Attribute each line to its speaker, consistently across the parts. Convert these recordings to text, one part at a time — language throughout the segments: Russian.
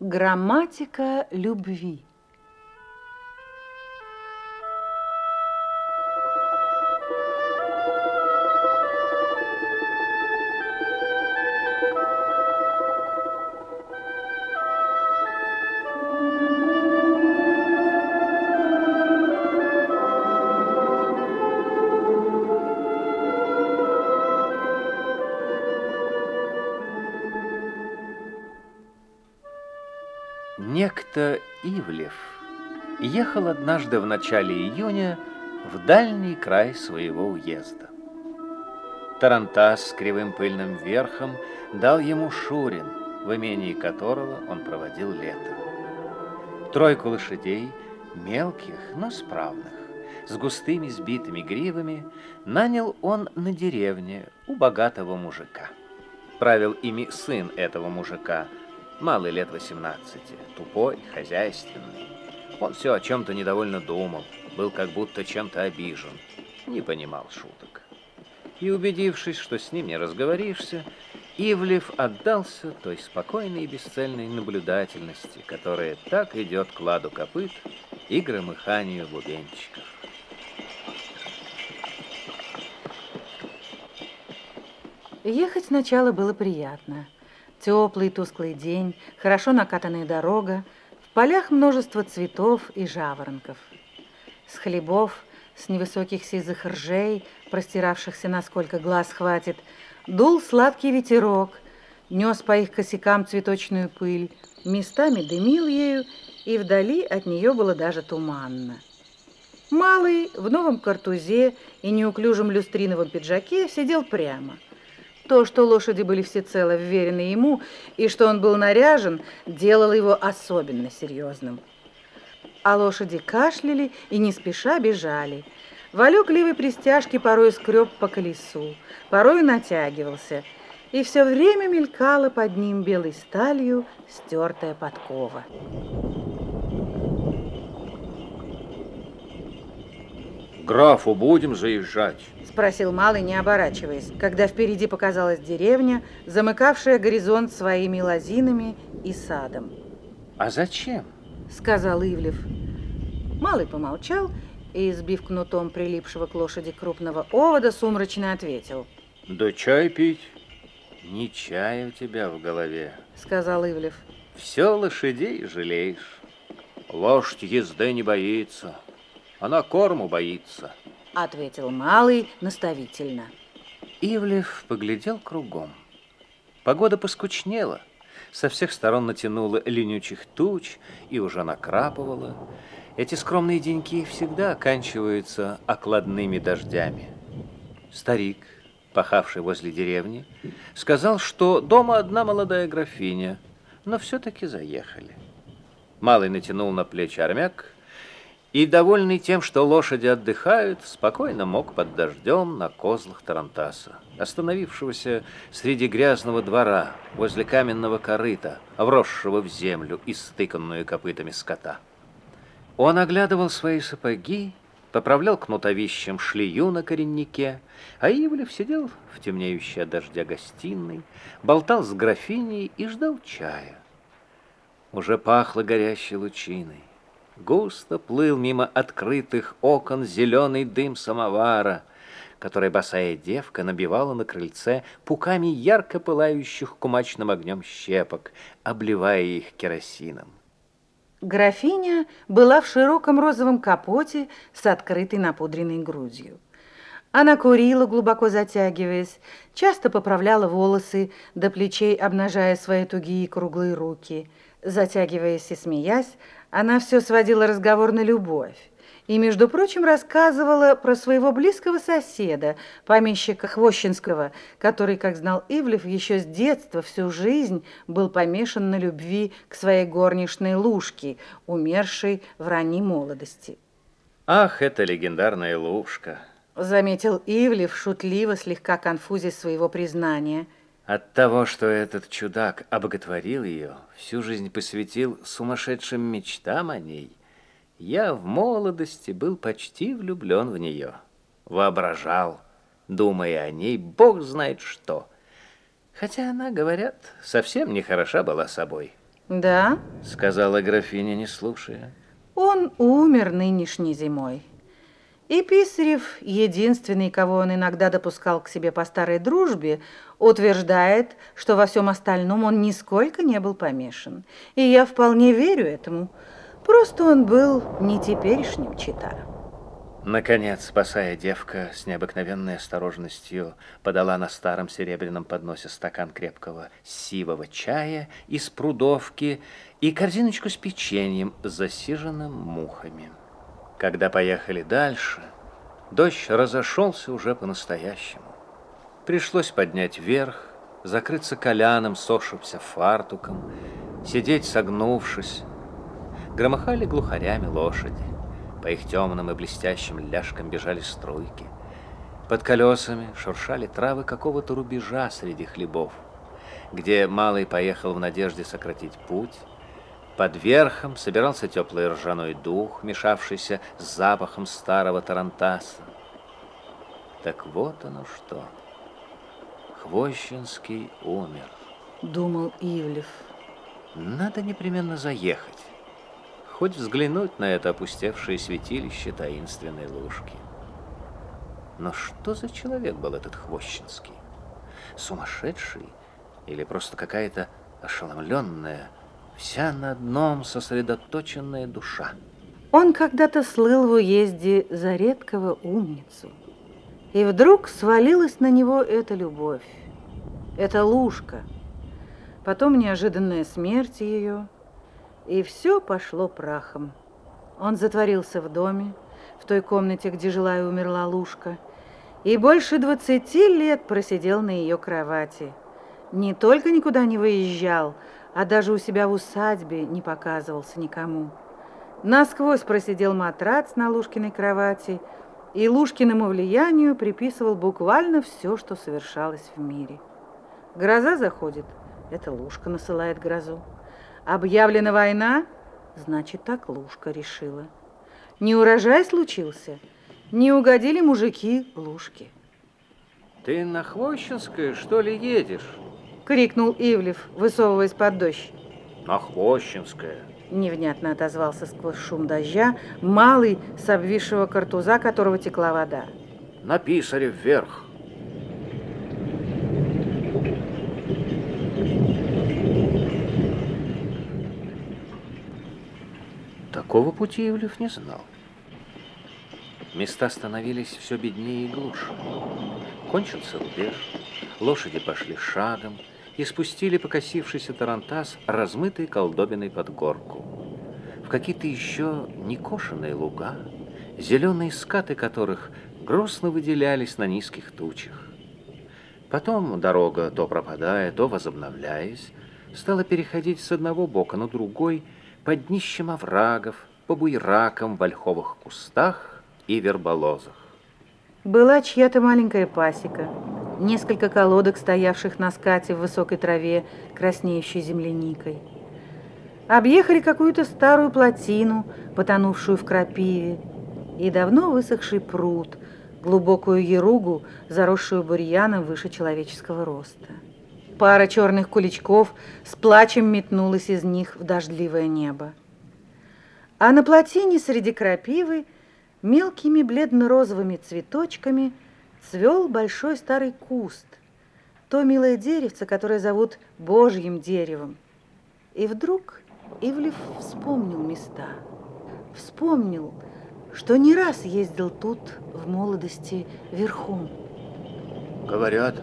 Speaker 1: Грамматика любви.
Speaker 2: Некто Ивлев ехал однажды в начале июня в дальний край своего уезда. Тарантас с кривым пыльным верхом дал ему Шурин, в имении которого он проводил лето. Тройку лошадей, мелких, но справных, с густыми сбитыми гривами, нанял он на деревне у богатого мужика. Правил ими сын этого мужика – Малый лет 18, тупой, хозяйственный. Он все о чем-то недовольно думал, был как будто чем-то обижен, не понимал шуток. И убедившись, что с ним не разговоришься, Ивлев отдался той спокойной и бесцельной наблюдательности, которая так идет к ладу копыт и громыханию бубенчиков.
Speaker 1: Ехать сначала было приятно – Теплый тусклый день, хорошо накатанная дорога, в полях множество цветов и жаворонков. С хлебов, с невысоких сизых ржей, простиравшихся насколько глаз хватит, дул сладкий ветерок, нес по их косякам цветочную пыль, местами дымил ею, и вдали от нее было даже туманно. Малый в новом картузе и неуклюжем люстриновом пиджаке сидел прямо – то, что лошади были всецело вверены ему, и что он был наряжен, делало его особенно серьезным. А лошади кашляли и не спеша бежали. Валек левой пристяжки порой скреб по колесу, порой натягивался, и все время мелькала под ним белой сталью стертая подкова.
Speaker 3: Графу будем заезжать?
Speaker 1: Спросил Малый, не оборачиваясь, когда впереди показалась деревня, замыкавшая горизонт своими лозинами и садом.
Speaker 2: А зачем?
Speaker 1: Сказал Ивлев. Малый помолчал и, сбив кнутом прилипшего к лошади крупного овода, сумрачно ответил.
Speaker 3: Да чай пить.
Speaker 2: Не чай у тебя в голове,
Speaker 1: сказал Ивлев.
Speaker 2: Все лошадей жалеешь.
Speaker 3: Лошадь езды не боится. Она корму боится,
Speaker 1: ответил малый наставительно.
Speaker 2: Ивлев поглядел кругом. Погода поскучнела. Со всех сторон натянула ленючих туч и уже накрапывала. Эти скромные деньки всегда оканчиваются окладными дождями. Старик, пахавший возле деревни, сказал, что дома одна молодая графиня, но все-таки заехали. Малый натянул на плечи армяк и, довольный тем, что лошади отдыхают, спокойно мог под дождем на козлах Тарантаса, остановившегося среди грязного двора возле каменного корыта, вросшего в землю и стыканную копытами скота. Он оглядывал свои сапоги, поправлял кнутовищем шлею на кореннике, а Ивлев сидел в темнеющей от дождя гостиной, болтал с графиней и ждал чая. Уже пахло горящей лучиной. Густо плыл мимо открытых окон зеленый дым самовара, который босая девка набивала на крыльце пуками ярко пылающих кумачным огнем щепок, обливая их керосином.
Speaker 1: Графиня была в широком розовом капоте с открытой напудренной грудью. Она курила, глубоко затягиваясь, часто поправляла волосы, до плечей обнажая свои тугие круглые руки. Затягиваясь и смеясь, она все сводила разговор на любовь. И, между прочим, рассказывала про своего близкого соседа, помещика Хвощинского, который, как знал Ивлев, еще с детства всю жизнь был помешан на любви к своей горничной Лушке, умершей в ранней молодости.
Speaker 2: «Ах, это легендарная Лушка!»
Speaker 1: заметил Ивлев, шутливо, слегка конфузя своего признания.
Speaker 2: От того, что этот чудак обоготворил ее, всю жизнь посвятил сумасшедшим мечтам о ней, я в молодости был почти влюблен в нее. Воображал, думая о ней, бог знает что. Хотя она, говорят, совсем не хороша была собой.
Speaker 1: Да?
Speaker 2: Сказала графиня, не слушая.
Speaker 1: Он умер нынешней зимой. И Писарев, единственный, кого он иногда допускал к себе по старой дружбе, утверждает, что во всем остальном он нисколько не был помешан. И я вполне верю этому. Просто он был не теперешним читаром.
Speaker 2: Наконец, спасая девка, с необыкновенной осторожностью подала на старом серебряном подносе стакан крепкого сивого чая из прудовки и корзиночку с печеньем, засиженным мухами. Когда поехали дальше, дождь разошелся уже по-настоящему. Пришлось поднять вверх, закрыться коляном, сохшимся фартуком, сидеть согнувшись. Громыхали глухарями лошади. По их темным и блестящим ляжкам бежали струйки. Под колесами шуршали травы какого-то рубежа среди хлебов, где малый поехал в надежде сократить путь, под верхом собирался теплый ржаной дух, мешавшийся с запахом старого тарантаса. Так вот оно что. Хвощинский умер.
Speaker 1: Думал Ивлев.
Speaker 2: Надо непременно заехать. Хоть взглянуть на это опустевшее святилище таинственной лужки. Но что за человек был этот Хвощинский? Сумасшедший? Или просто какая-то ошеломленная, вся на одном сосредоточенная душа.
Speaker 1: Он когда-то слыл в уезде за редкого умницу. И вдруг свалилась на него эта любовь, эта лужка, потом неожиданная смерть ее, и все пошло прахом. Он затворился в доме, в той комнате, где жила и умерла лужка, и больше двадцати лет просидел на ее кровати. Не только никуда не выезжал, а даже у себя в усадьбе не показывался никому. Насквозь просидел матрац на Лушкиной кровати и Лушкиному влиянию приписывал буквально все, что совершалось в мире. Гроза заходит, это Лушка насылает грозу. Объявлена война, значит, так Лушка решила. Не урожай случился, не угодили мужики Лушки.
Speaker 2: Ты на Хвощинское, что ли, едешь?
Speaker 1: Крикнул Ивлев, высовываясь под дождь.
Speaker 2: На Хвощинское.
Speaker 1: Невнятно отозвался сквозь шум дождя малый с обвисшего картуза, которого текла вода.
Speaker 2: На писаре вверх. Такого пути Ивлев не знал. Места становились все беднее и глуше. Кончился рубеж, лошади пошли шагом, и спустили покосившийся тарантас, размытый колдобиной под горку. В какие-то еще некошенные луга, зеленые скаты которых грустно выделялись на низких тучах. Потом дорога, то пропадая, то возобновляясь, стала переходить с одного бока на другой, под днищем оврагов, по буйракам в ольховых кустах и верболозах.
Speaker 1: Была чья-то маленькая пасека, несколько колодок, стоявших на скате в высокой траве, краснеющей земляникой. Объехали какую-то старую плотину, потонувшую в крапиве, и давно высохший пруд, глубокую еругу, заросшую бурьяном выше человеческого роста. Пара черных куличков с плачем метнулась из них в дождливое небо. А на плотине среди крапивы мелкими бледно-розовыми цветочками – цвел большой старый куст, то милое деревце, которое зовут Божьим деревом. И вдруг Ивлев вспомнил места, вспомнил, что не раз ездил тут в молодости верхом.
Speaker 2: Говорят,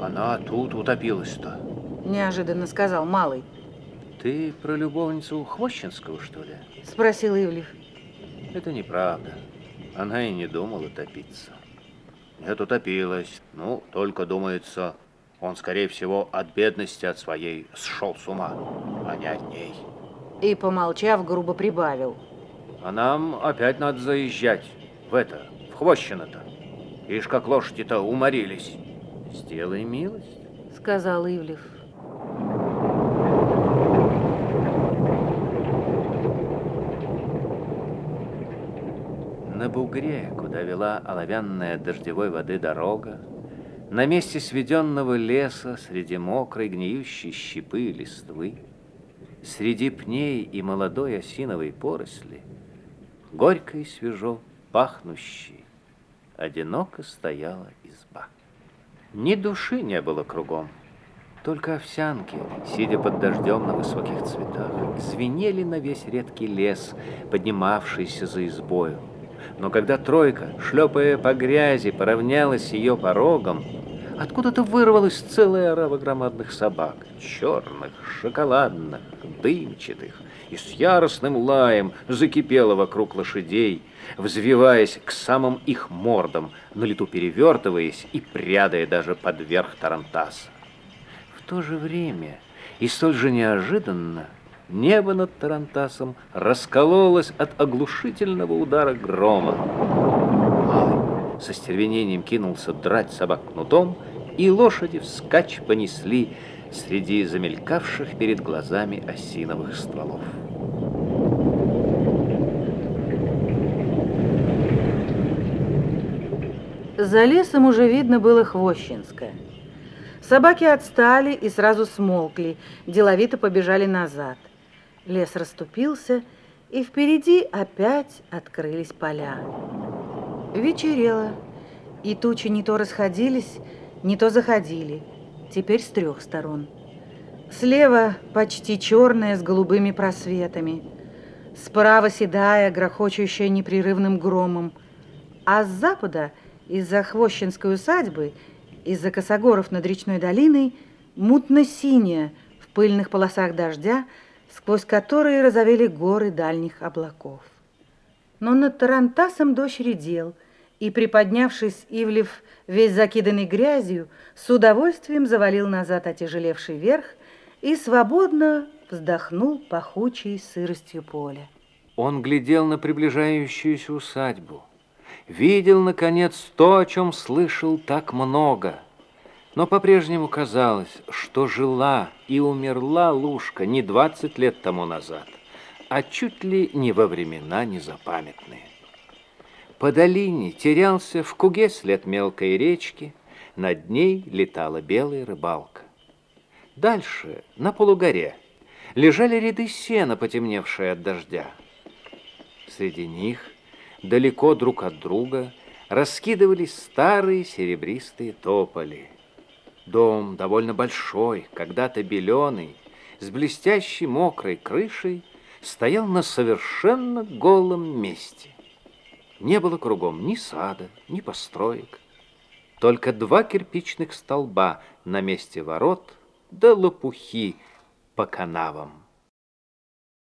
Speaker 2: она тут утопилась-то.
Speaker 1: Неожиданно сказал Малый.
Speaker 2: Ты про любовницу Хвощинского, что ли?
Speaker 1: Спросил Ивлев.
Speaker 2: Это неправда. Она и не думала топиться. Нет, утопилась. Ну, только, думается, он, скорее всего, от бедности от своей сшел с ума, а не от ней.
Speaker 1: И, помолчав, грубо прибавил.
Speaker 2: А нам опять надо заезжать в это, в Хвощино-то. Ишь, как лошади-то уморились. Сделай милость,
Speaker 1: сказал Ивлев.
Speaker 2: На бугре, куда вела оловянная дождевой воды дорога, на месте сведенного леса среди мокрой гниющей щепы и листвы, среди пней и молодой осиновой поросли, горько и свежо пахнущей, одиноко стояла изба. Ни души не было кругом, только овсянки, сидя под дождем на высоких цветах, звенели на весь редкий лес, поднимавшийся за избою. Но когда тройка, шлепая по грязи, поравнялась ее порогом, откуда-то вырвалась целая орава громадных собак, черных, шоколадных, дымчатых, и с яростным лаем закипела вокруг лошадей, взвиваясь к самым их мордам, на лету перевертываясь и прядая даже под верх тарантаса то же время и столь же неожиданно небо над Тарантасом раскололось от оглушительного удара грома. Малый со стервенением кинулся драть собак кнутом, и лошади вскачь понесли среди замелькавших перед глазами осиновых стволов.
Speaker 1: За лесом уже видно было Хвощинское. Собаки отстали и сразу смолкли, деловито побежали назад. Лес расступился, и впереди опять открылись поля. Вечерело, и тучи не то расходились, не то заходили, теперь с трех сторон. Слева почти черная с голубыми просветами, справа седая, грохочущая непрерывным громом, а с запада из-за Хвощинской усадьбы из-за косогоров над речной долиной мутно-синяя в пыльных полосах дождя, сквозь которые разовели горы дальних облаков. Но над Тарантасом дождь редел, и, приподнявшись, Ивлев, весь закиданный грязью, с удовольствием завалил назад отяжелевший верх и свободно вздохнул пахучей сыростью поля.
Speaker 2: Он глядел на приближающуюся усадьбу видел, наконец, то, о чем слышал так много. Но по-прежнему казалось, что жила и умерла Лушка не двадцать лет тому назад, а чуть ли не во времена незапамятные. По долине терялся в куге след мелкой речки, над ней летала белая рыбалка. Дальше, на полугоре, лежали ряды сена, потемневшие от дождя. Среди них далеко друг от друга раскидывались старые серебристые тополи. Дом довольно большой, когда-то беленый, с блестящей мокрой крышей, стоял на совершенно голом месте. Не было кругом ни сада, ни построек. Только два кирпичных столба на месте ворот да лопухи по канавам.